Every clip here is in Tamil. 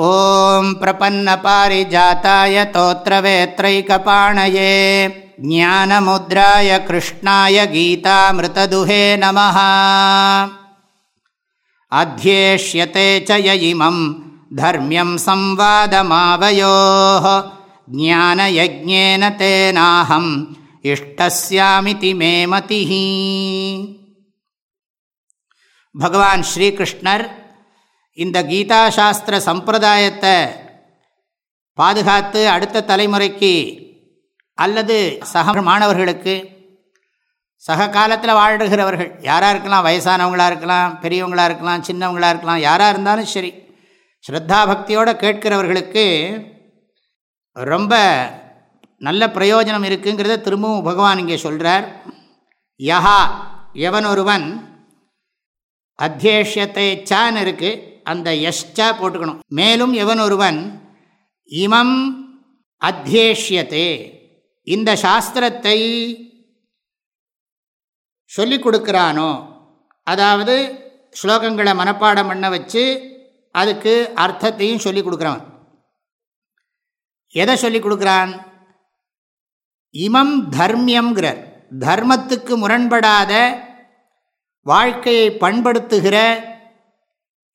ॐ प्रपन्नपारिजाताय तोत्रवेत्रैकपाणये ज्ञानमुद्राय कृष्णाय गीतामृतदुहे नमः अध्येष्यते च य इमं धर्म्यं संवादमावयोः ज्ञानयज्ञेन तेनाहम् इष्टस्यामिति मे मतिः भगवान् श्रीकृष्णर् இந்த கீதா சாஸ்திர சம்பிரதாயத்தை பாதுகாத்து அடுத்த தலைமுறைக்கு அல்லது சக மாணவர்களுக்கு சக காலத்தில் வாழ்கிறவர்கள் யாராக இருக்கலாம் வயசானவங்களாக இருக்கலாம் பெரியவங்களாக இருக்கலாம் சின்னவங்களாக இருக்கலாம் யாராக இருந்தாலும் சரி ஸ்ரத்தா பக்தியோடு கேட்கிறவர்களுக்கு ரொம்ப நல்ல பிரயோஜனம் இருக்குங்கிறத திரும்பவும் பகவான் இங்கே சொல்கிறார் யஹா எவன் ஒருவன் அத்தியேஷத்தை சான் இருக்குது அந்த யஷ்டா போட்டுக்கணும். மேலும் எவன் ஒருவன் இமம் அத்தியேஷ்யத்தே இந்த சாஸ்திரத்தை சொல்லிக் கொடுக்குறானோ அதாவது ஸ்லோகங்களை மனப்பாடம் பண்ண வச்சு அதுக்கு அர்த்தத்தையும் சொல்லிக் கொடுக்குறவன் எதை சொல்லிக் கொடுக்குறான்? இமம் தர்மியங்கிறார் தர்மத்துக்கு முரண்படாத வாழ்க்கையை பண்படுத்துகிற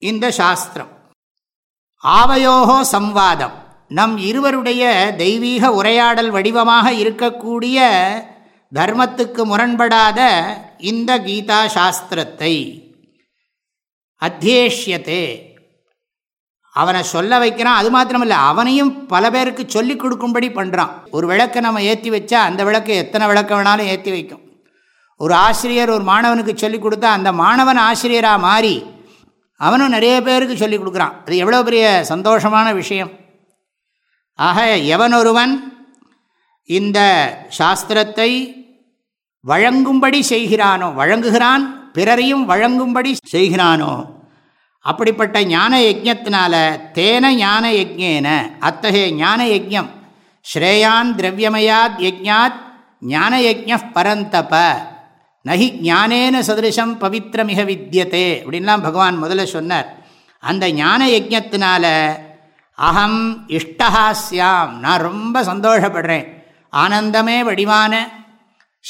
இந்த சாஸ்திரம். ஆவையோகோ சம்வாதம். நம் இருவருடைய தெய்வீக உரையாடல் வடிவமாக இருக்கக்கூடிய தர்மத்துக்கு முரண்படாத இந்த கீதா சாஸ்திரத்தை. அத்தியேஷ்யத்தே. அவனை சொல்ல வைக்கிறான். அது மாத்திரமில்லை அவனையும் பல பேருக்கு சொல்லிக் கொடுக்கும்படி பண்ணுறான் ஒரு விளக்கை நம்ம ஏற்றி வச்சா அந்த விளக்கு எத்தனை விளக்க வேணாலும் ஏற்றி வைக்கும். ஒரு ஆசிரியர் ஒரு மாணவனுக்கு சொல்லிக் கொடுத்தா அந்த மாணவன் ஆசிரியராக மாறி அவனும் நிறைய பேருக்கு சொல்லி கொடுக்குறான். அது எவ்வளோ பெரிய சந்தோஷமான விஷயம். ஆக எவனொருவன் இந்த சாஸ்திரத்தை வழங்கும்படி செய்கிறானோ வழங்குகிறான் பிறரையும் வழங்கும்படி செய்கிறானோ அப்படிப்பட்ட ஞான யஜத்தினால தேன ஞான யஜ்யேன அத்தகைய ஞான யஜம் ஸ்ரேயான் திரவியமயாத் யஜ்ஞாத் ஞான யஜ்ய பரந்தப நகி ஞானேன சதிருஷம் பவித்திரமிக வித்தியதே அப்படின்லாம் பகவான் முதல்ல சொன்னார். அந்த ஞான யஜத்தினால அகம் இஷ்டஹாஸ்யாம் நான் ரொம்ப சந்தோஷப்படுறேன். ஆனந்தமே வடிவான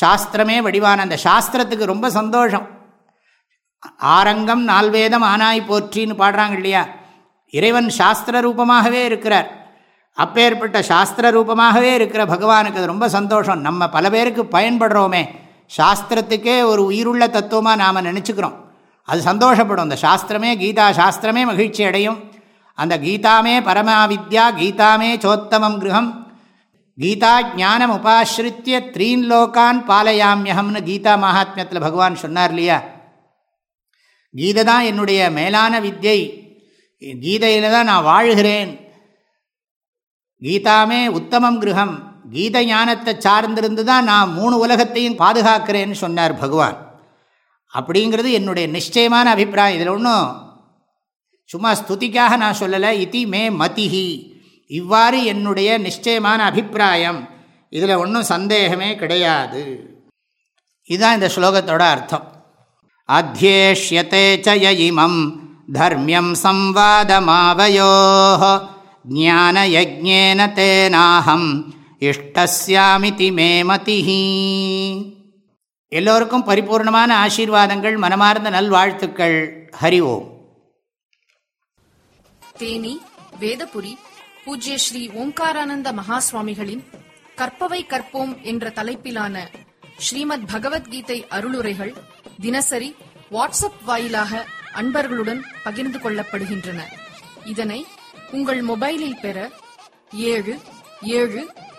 சாஸ்திரமே வடிவான அந்த சாஸ்திரத்துக்கு ரொம்ப சந்தோஷம். ஆரங்கம் நால்வேதம் ஆனாய் போற்றின்னு பாடுறாங்க இல்லையா? இறைவன் சாஸ்திர ரூபமாகவே இருக்கிறார். அப்பேற்பட்ட சாஸ்திர ரூபமாகவே இருக்கிற பகவானுக்கு அது ரொம்ப சந்தோஷம். நம்ம பல பேருக்கு பயன்படுறோமே. சாஸ்திரத்துக்கே ஒரு உயிருள்ள தத்துவமாக நாம் நினச்சிக்கிறோம். அது சந்தோஷப்படும். அந்த சாஸ்திரமே கீதா சாஸ்திரமே மகிழ்ச்சி அடையும். அந்த கீதாமே பரமாவித்யா கீதாமே சோத்தமம் கிரகம் கீதா ஜானம் உபாசிரித்திய த்ரீன் லோகான் பாலையாமியகம்னு கீதா மகாத்மியத்தில் பகவான் சொன்னார் இல்லையா? கீதை தான் என்னுடைய மேலான வித்யை கீதையில் தான் நான் வாழ்கிறேன். கீதாமே உத்தமம் கிரகம் கீத ஞானத்தை சார்ந்திருந்து தான் நான் மூணு உலகத்தையும் பாதுகாக்கிறேன்னு சொன்னார் பகவான். அப்படிங்கிறது என்னுடைய நிச்சயமான அபிப்பிராயம். இதில் ஒன்றும் சும்மா ஸ்துதிக்காக நான் சொல்லலை. இதி மே மதிஹி. இவ்வாறு என்னுடைய நிச்சயமான அபிப்பிராயம். இதில் ஒன்றும் சந்தேகமே கிடையாது. இதுதான் இந்த ஸ்லோகத்தோட அர்த்தம். அத்தியேஷ்யத்தே சய இமம் தர்மியம் சம்வாதமாவயோ ஞானயஜேன தேனாகம் இஷ்டஸ்யாமிதி மே மதிஹி. எல்லோருக்கும் பரிபூர்ணமான ஆசீர்வாதங்கள் மனமார்ந்த நல்வாழ்த்துக்கள். ஹரி ஓம். தேனி வேதபுரி பூஜ்ய ஸ்ரீ ஓம்காரானந்த மகா சுவாமிகளின் கற்பவை கற்போம் என்ற தலைப்பிலான ஸ்ரீமத் பகவத்கீதை அருளுரைகள் தினசரி வாட்ஸ்அப் வாயிலாக அன்பர்களுடன் பகிர்ந்து கொள்ளப்படுகின்றன. இதனை உங்கள் மொபைலில் பெற ஏழு ஏழு